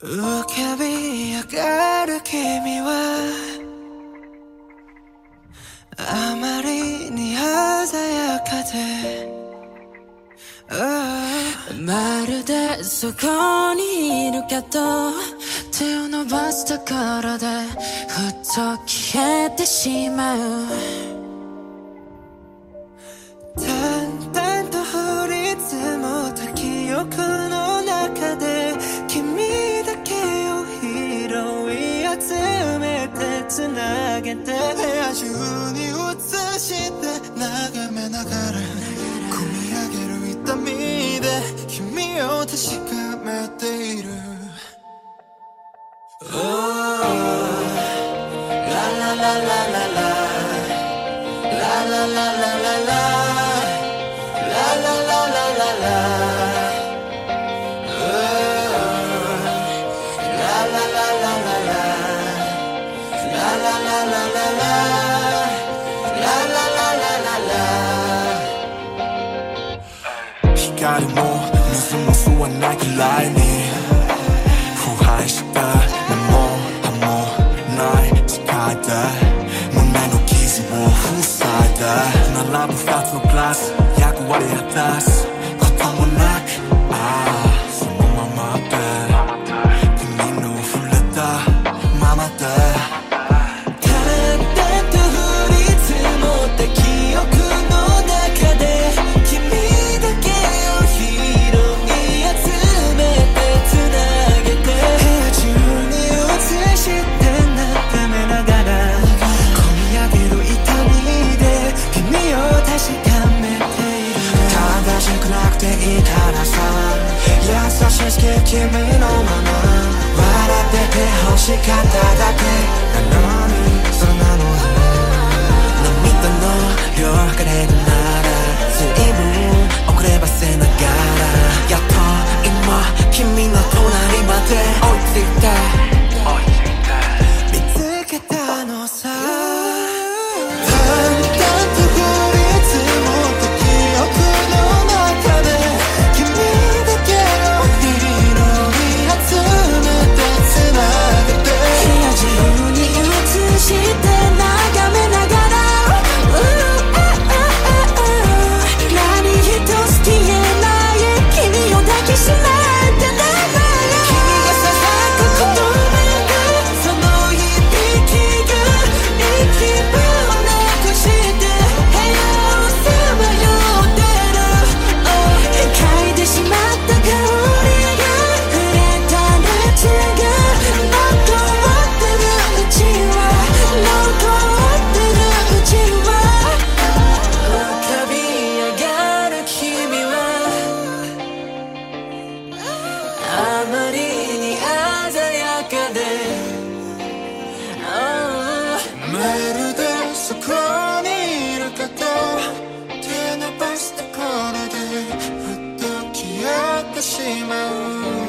浮かび上がる君はあまりに鮮やかで、まるでそこにいるけど手を伸ばすところでふっと消えてしまう。淡々と降り積もった記憶のつなげて部屋中に映して眺めながら込み上げる痛みで君を確かめている。Oh, la la la la la la La la. 光も水も吸わないくらいに腐敗した根も葉もない世界で胸の傷を塞いで並ぶ二つのグラス役割果たす君のまま。笑ってて欲しかっただけ。なの Takashima. Ooh.